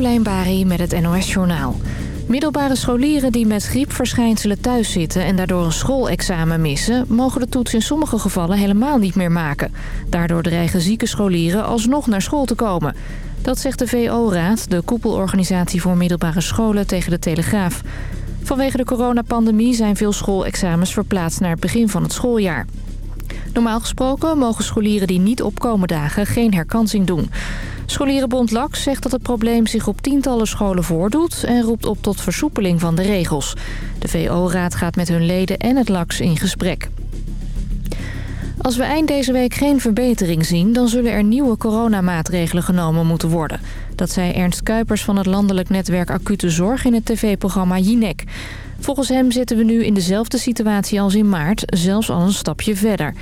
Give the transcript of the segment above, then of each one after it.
Carolijn Bari met het NOS Journaal. Middelbare scholieren die met griepverschijnselen thuis zitten... en daardoor een schoolexamen missen... mogen de toets in sommige gevallen helemaal niet meer maken. Daardoor dreigen zieke scholieren alsnog naar school te komen. Dat zegt de VO-raad, de koepelorganisatie voor middelbare scholen... tegen de Telegraaf. Vanwege de coronapandemie zijn veel schoolexamens verplaatst... naar het begin van het schooljaar. Normaal gesproken mogen scholieren die niet opkomen dagen geen herkansing doen. Scholierenbond LAX zegt dat het probleem zich op tientallen scholen voordoet... en roept op tot versoepeling van de regels. De VO-raad gaat met hun leden en het LAX in gesprek. Als we eind deze week geen verbetering zien... dan zullen er nieuwe coronamaatregelen genomen moeten worden. Dat zei Ernst Kuipers van het landelijk netwerk Acute Zorg... in het tv-programma Jinek. Volgens hem zitten we nu in dezelfde situatie als in maart, zelfs al een stapje verder.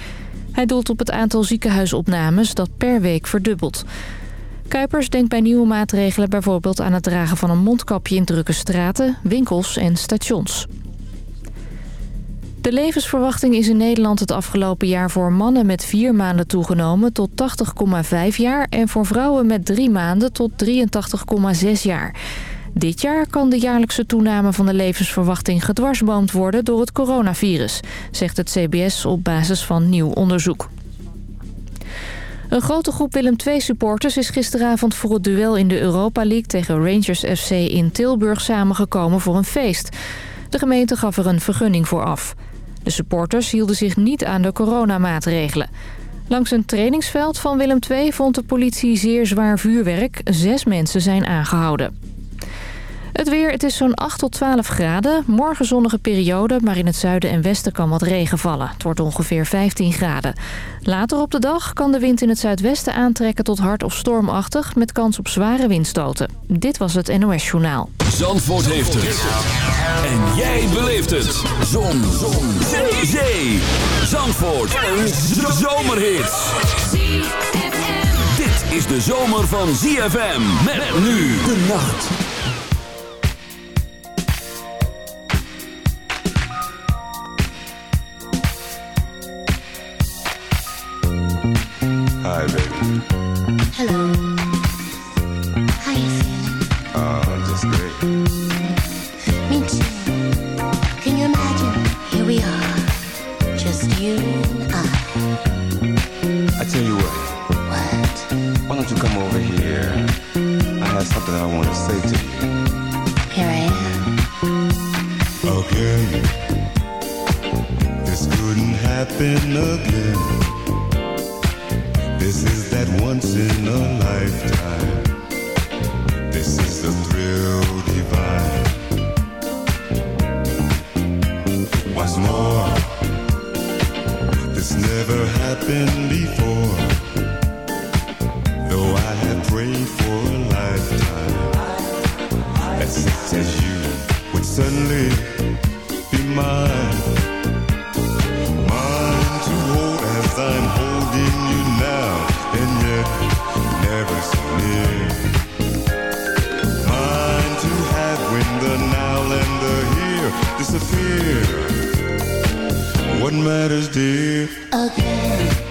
Hij doelt op het aantal ziekenhuisopnames dat per week verdubbelt. Kuipers denkt bij nieuwe maatregelen bijvoorbeeld aan het dragen van een mondkapje in drukke straten, winkels en stations. De levensverwachting is in Nederland het afgelopen jaar voor mannen met vier maanden toegenomen tot 80,5 jaar... en voor vrouwen met drie maanden tot 83,6 jaar. Dit jaar kan de jaarlijkse toename van de levensverwachting gedwarsboomd worden door het coronavirus, zegt het CBS op basis van nieuw onderzoek. Een grote groep Willem II-supporters is gisteravond voor het duel in de Europa League tegen Rangers FC in Tilburg samengekomen voor een feest. De gemeente gaf er een vergunning voor af. De supporters hielden zich niet aan de coronamaatregelen. Langs een trainingsveld van Willem II vond de politie zeer zwaar vuurwerk. Zes mensen zijn aangehouden. Het weer, het is zo'n 8 tot 12 graden. Morgen zonnige periode, maar in het zuiden en westen kan wat regen vallen. Het wordt ongeveer 15 graden. Later op de dag kan de wind in het zuidwesten aantrekken tot hard of stormachtig... met kans op zware windstoten. Dit was het NOS Journaal. Zandvoort heeft het. En jij beleeft het. Zon. Zon. Zee. Zee. Zandvoort. Een zomerhit. Dit is de zomer van ZFM. Met nu de nacht. Am. Oh, just great. Me too. Can you imagine? Here we are. Just you are. I tell you what. What? Why don't you come over here? I have something I want to say to you. Here I This couldn't happen again, once in a lifetime. This is the thrill divine. What's more, this never happened before. Though I have prayed for a lifetime as you would suddenly What matters, dear? Again.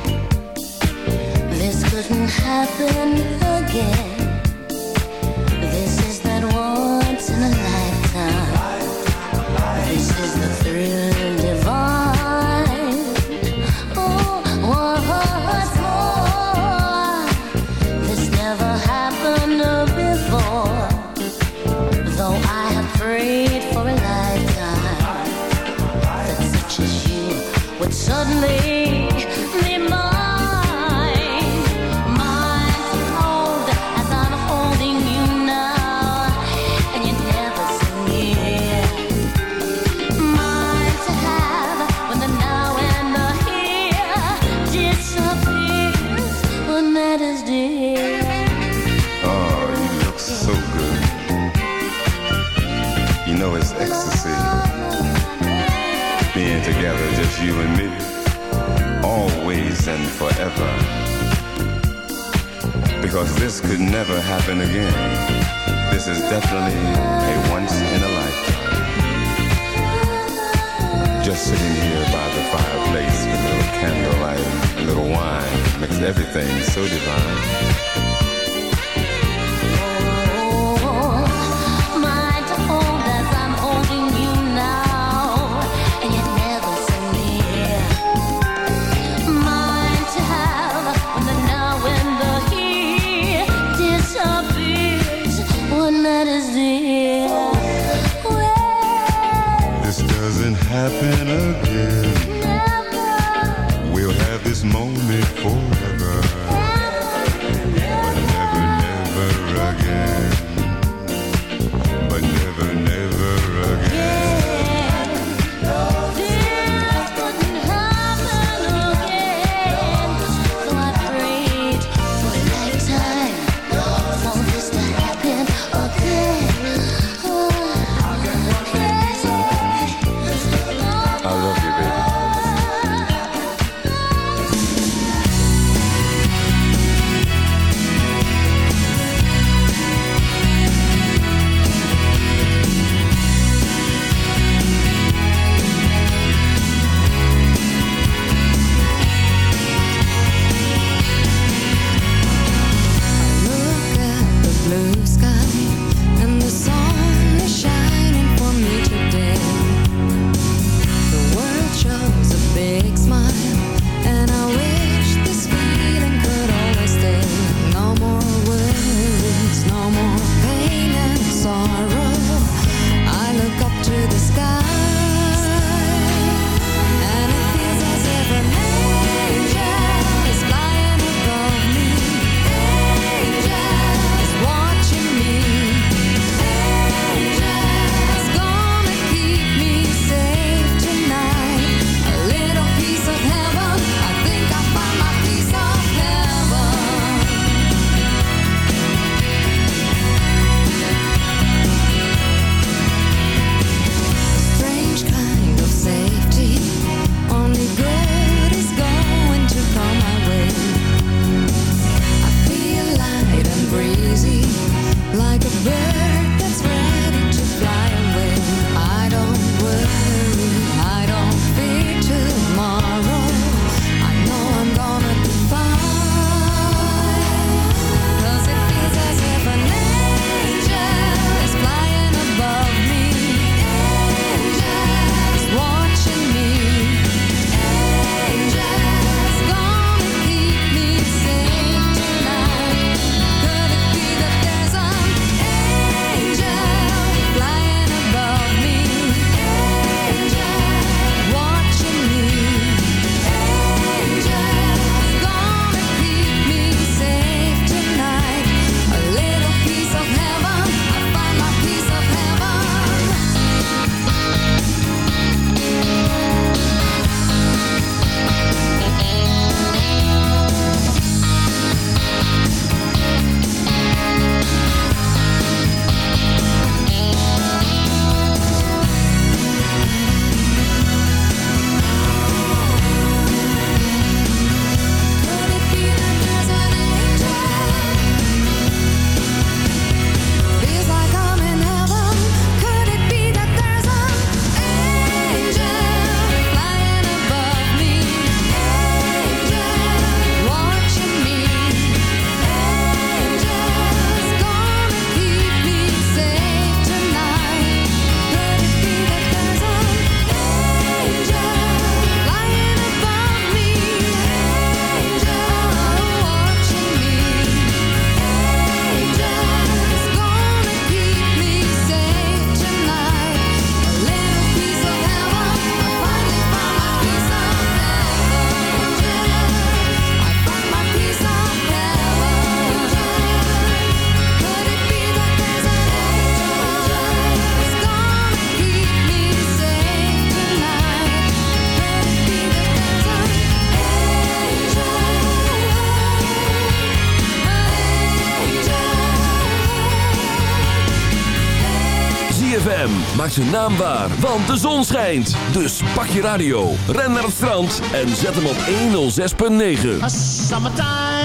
ZFM maakt zijn naam waar, want de zon schijnt. Dus pak je radio, ren naar het strand en zet hem op 106.9.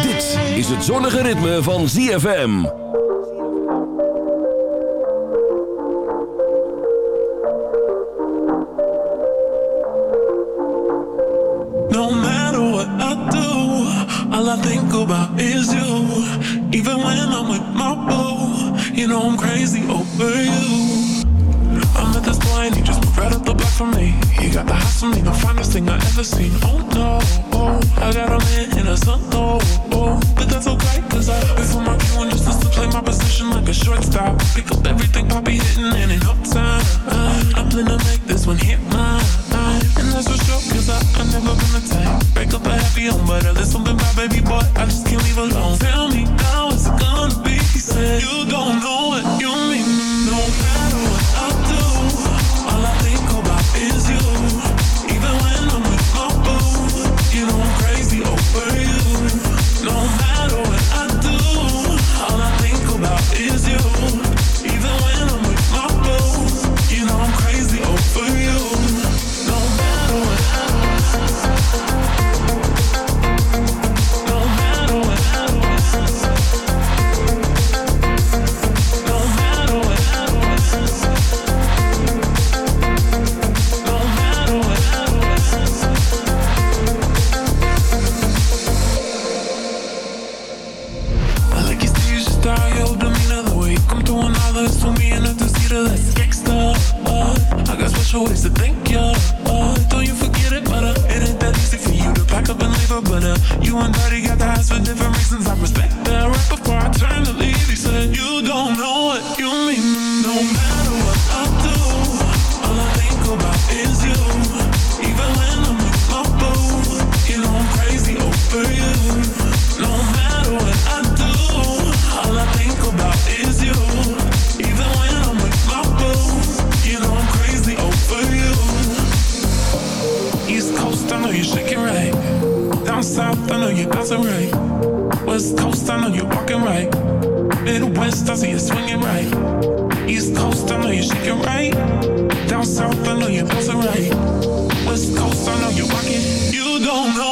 Dit is het zonnige ritme van ZFM. No matter what I do, all I think about is you. Even when I'm with my boo, you know I'm crazy over you. for me. You got the hots for me, the finest thing I ever seen. Oh no, oh, I got a man in a sun, no, oh, but that's okay, cause I wait for my cue and just to play my position like a shortstop. Pick up everything, poppy hitting and in uptime. I'm gonna make this one hit mine. And that's for sure, cause I, I never been the type. Break up a happy home, but I listen something my baby boy, I just can't leave alone. Tell me how it's gonna be, he said. You don't know what you mean, no matter what. Demeanor, the way you come through all this for me and gangsta. Uh, I got special ways to thank. Uh, don't you forget it, but uh, it ain't that easy for you to pack up and leave her. Uh, you and Daddy got the eyes for different reasons. I respect that. Right before I turn to West Coast, I know you're walking right. Midwest, I see you swinging right. East Coast, I know you're shaking right. Down South, I know you're bouncing right. West Coast, I know you're rocking. You don't know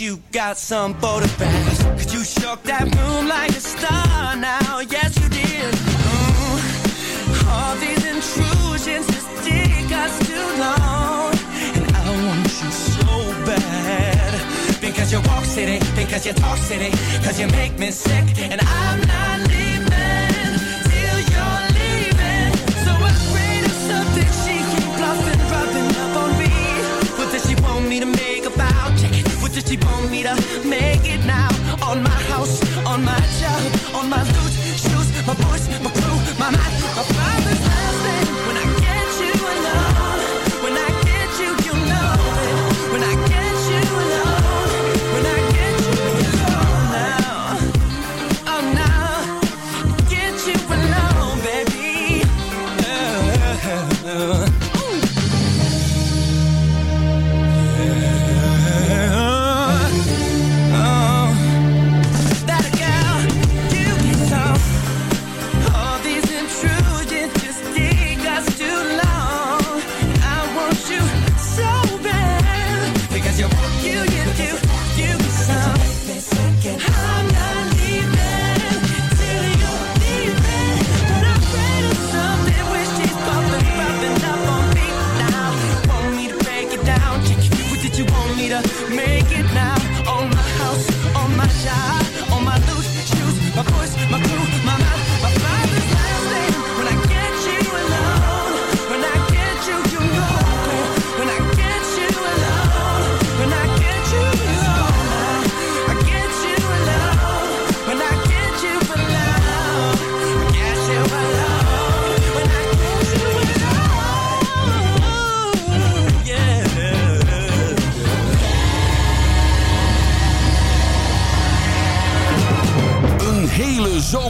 you got some border bags. Cause you shook that room like a star now, yes you did. Mm. All these intrusions just take us too long. And I want you so bad. Because you walk city, because you talk city, cause you make me sick, and I'm not leaving. she want me to make it now. On my house, on my job, on my loot, shoes, my voice, my crew, my mind.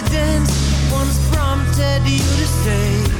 accidents once prompted you to say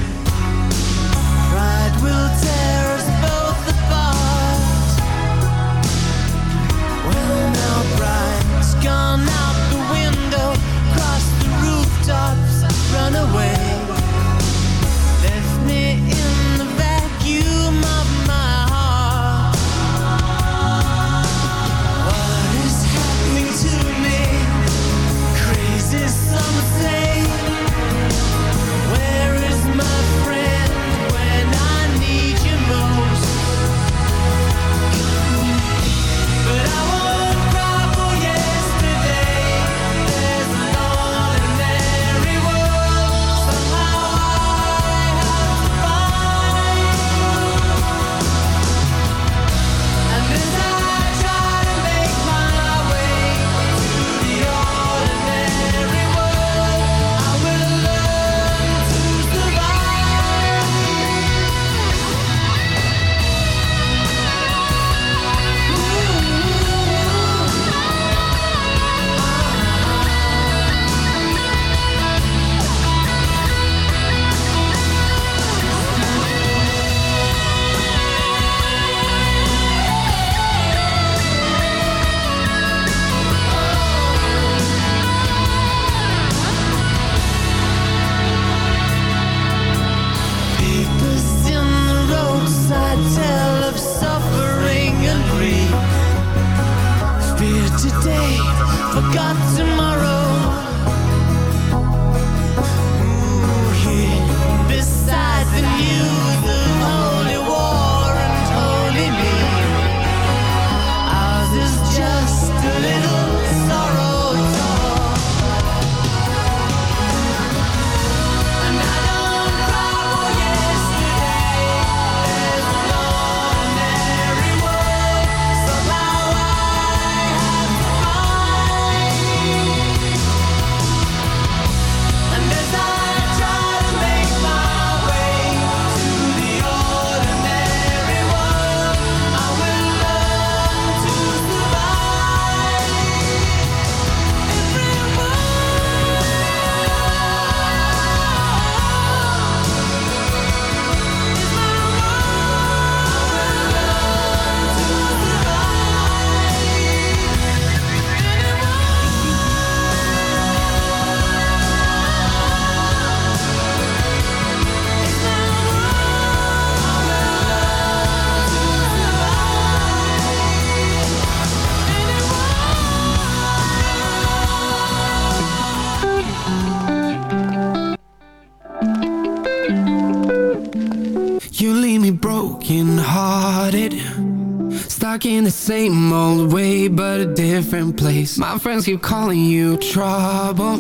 place My friends keep calling you trouble.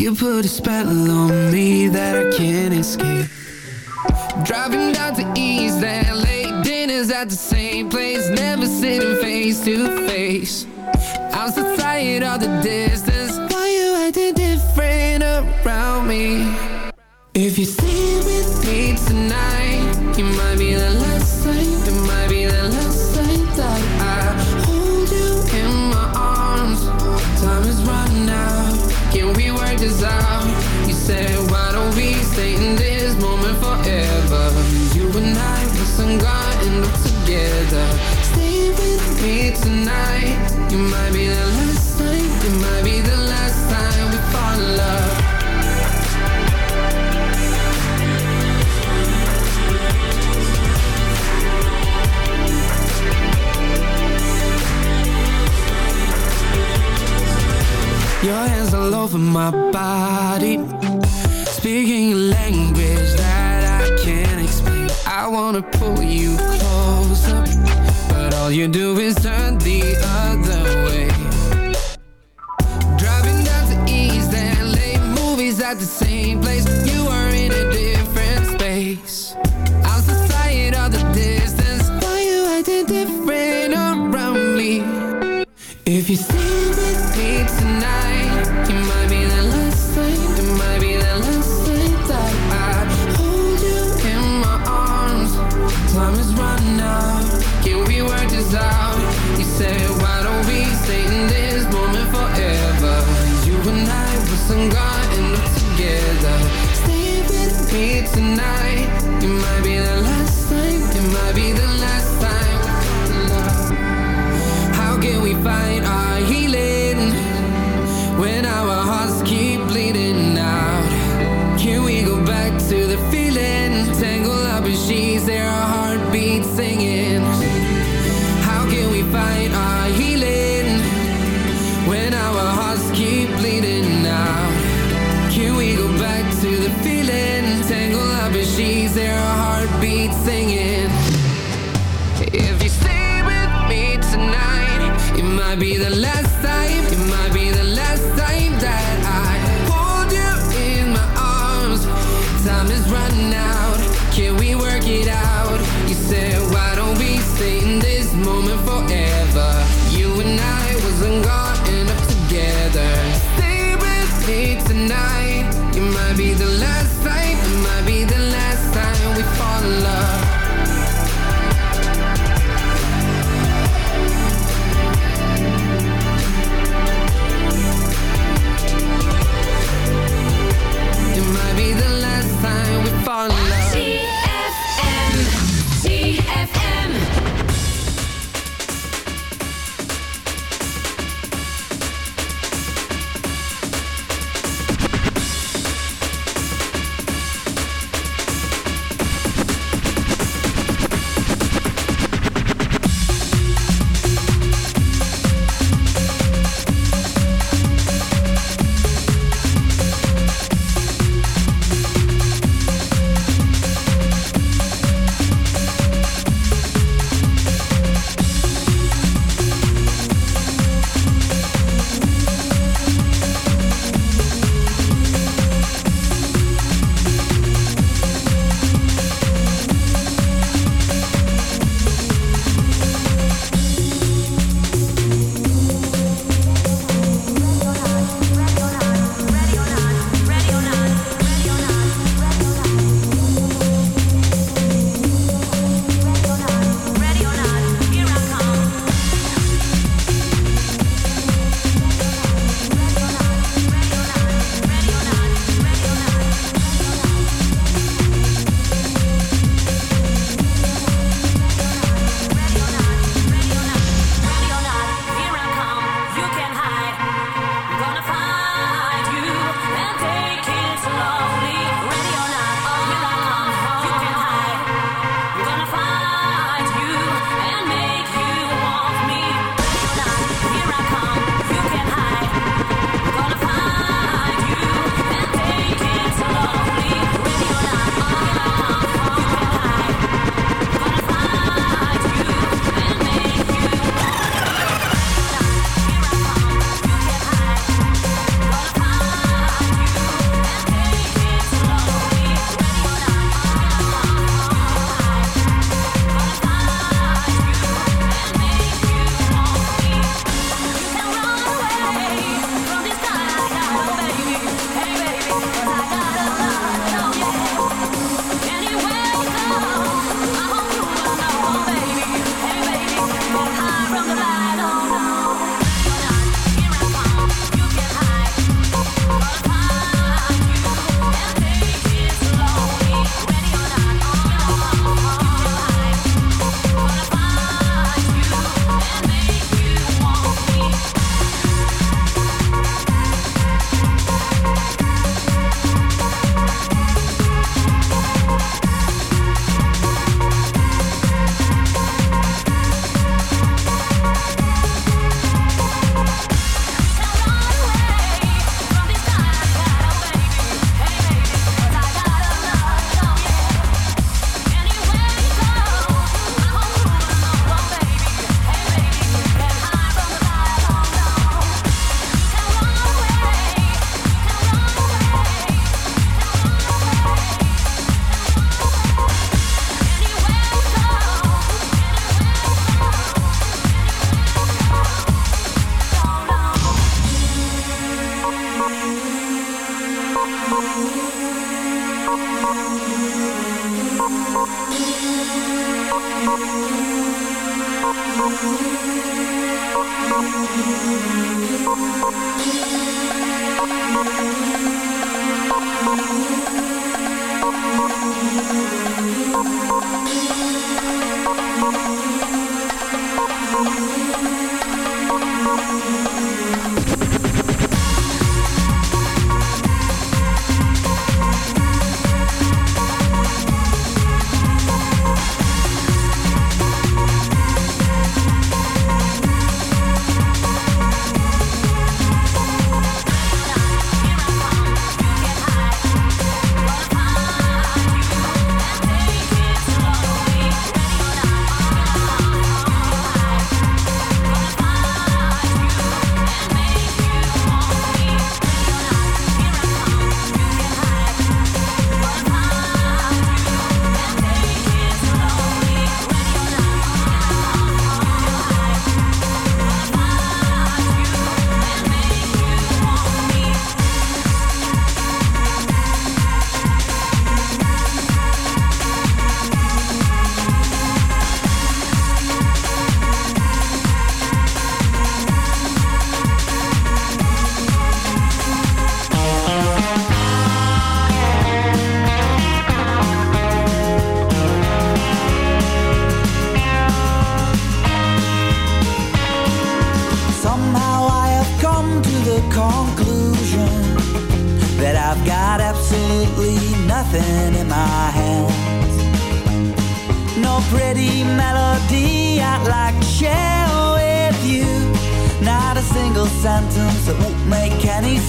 You put a spell on me that I can't escape. Driving down to East LA Dinner's at the same place Never sitting face to face. I'm so tired of the distance. Why you acting different around me? If you stay with me tonight You might be reaches out. You said, why don't we stay in this moment forever? You and I, the sun God, end up together. Stay with me tonight. You might be the last. all over my body. Speaking language that I can't explain. I wanna pull you closer But all you do is turn the other way. Driving down to East LA Movies at the same place.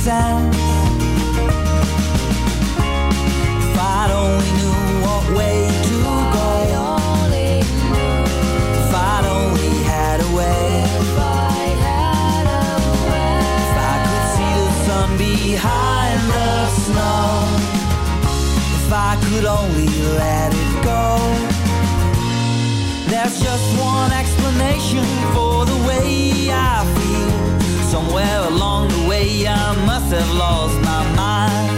If I only knew what way to go. If I only had a way. If I could see the sun behind the snow. If I could only let it go. There's just one explanation for the way I feel. Somewhere along the way I'm must have lost my mind.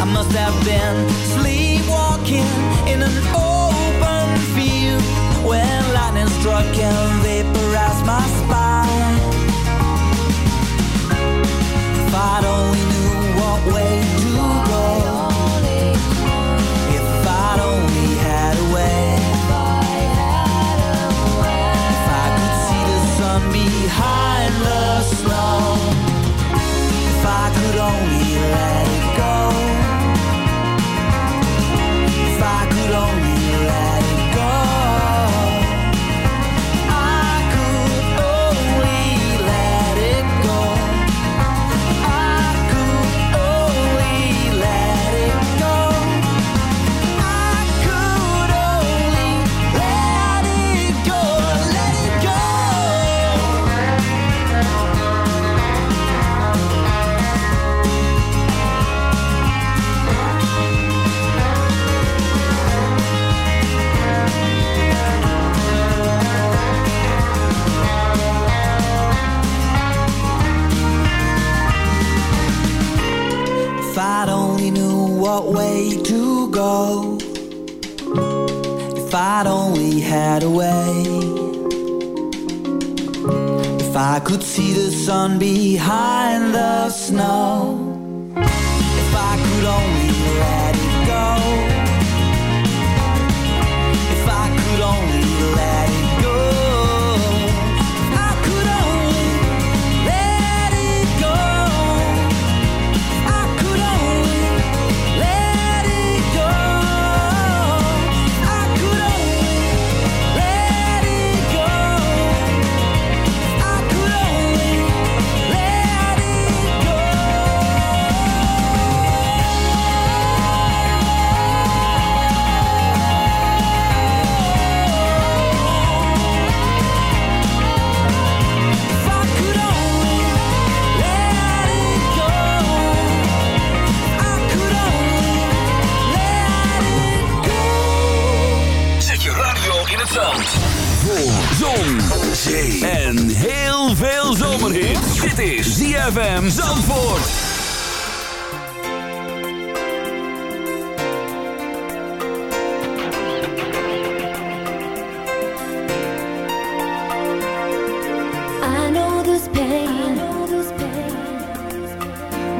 I must have been sleepwalking in an open field when lightning struck and sun behind the snow.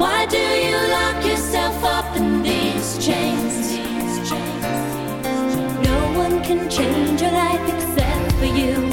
Why do you lock yourself up in these chains? No one can change your life except for you.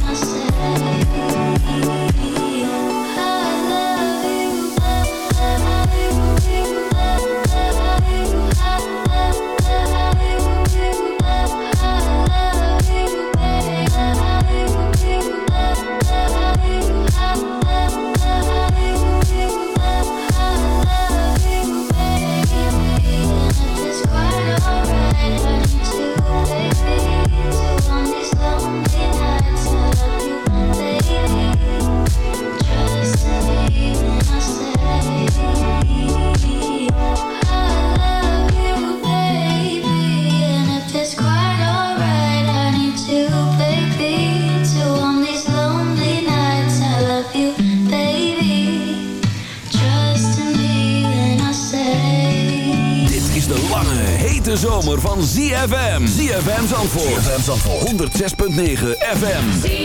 Thank you. 106.9 FM.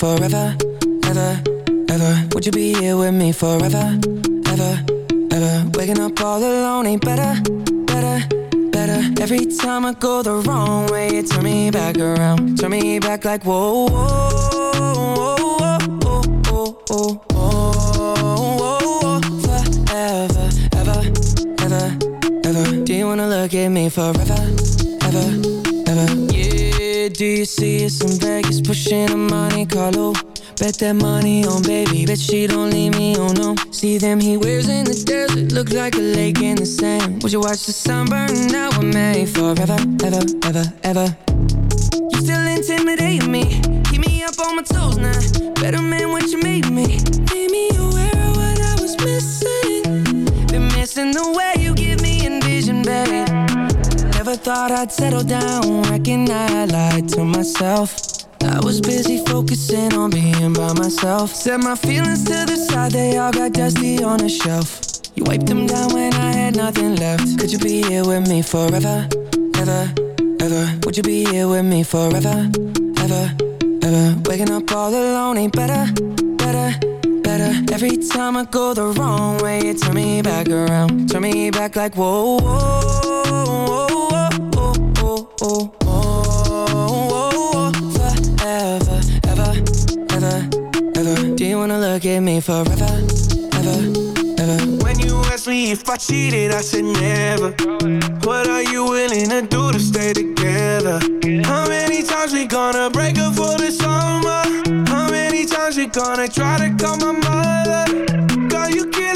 forever, ever, ever? Would you be here with me forever, ever, ever? Waking up all alone ain't better, better, better. Every time I go the wrong way, you turn me back around, turn me back like whoa. whoa see us in Vegas pushing a Monte Carlo. Bet that money on baby, bet she don't leave me, oh no. See them he wears in the desert, look like a lake in the sand. Would you watch the sun burn, now we're made forever, ever, ever, ever You still intimidate me, keep me up on my toes now. Better man what you made me? Thought I'd settle down. Reckon I lied to myself. I was busy focusing on being by myself. Set my feelings to the side, they all got dusty on a shelf. You wiped them down when I had nothing left. Could you be here with me forever? Ever, ever. Would you be here with me forever? Ever, ever. Waking up all alone ain't better, better, better. Every time I go the wrong way, you turn me back around. Turn me back like whoa, whoa, at me forever, ever, ever? When you asked me if I cheated, I said never. What are you willing to do to stay together? How many times we gonna break up for the summer? How many times we gonna try to call my mother? Girl, you killing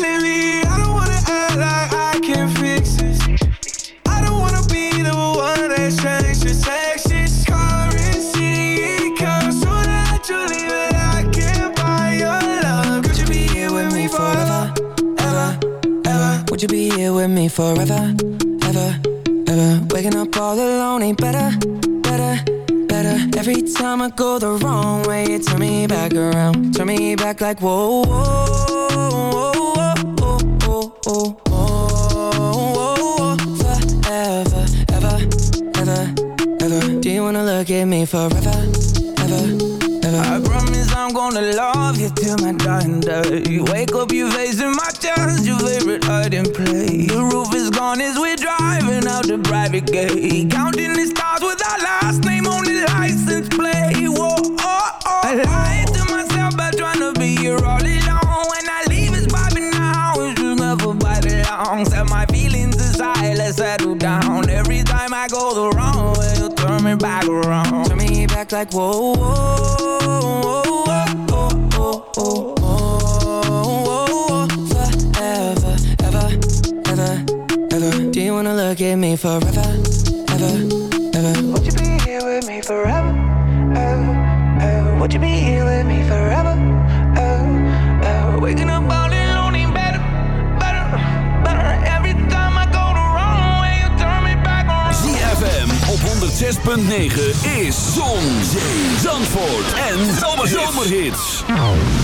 forever, ever, ever? Waking up all alone ain't better, better, better. Every time I go the wrong way, you turn me back around, turn me back like whoa, whoa, whoa, whoa, whoa, whoa, whoa, whoa. Forever, ever, ever, ever. Do you wanna look at me forever, ever, ever? I promise I'm gonna love you till my dying day. Wake up, you facing hiding place. The roof is gone as we're driving out the private gate. Counting the stars with our last name on the license plate. Whoa, oh, oh. I lied to myself by trying to be here all alone. When I leave, it's popping now. It's just never by the long. Set my feelings aside, let's settle down. Every time I go the wrong way, you turn me back around. Turn me back like whoa, whoa, whoa, whoa, whoa, whoa, whoa, at me forever, ever, ever? Would you be here with me forever? Oh, oh. Would you be here with me forever? Oh, oh. Waking up all alone ain't better, better, better. Every time I go the wrong way, you turn me back around. ZFM op 106.9 is Zon, Zee, Zandvoort en Zomerhits. Baby,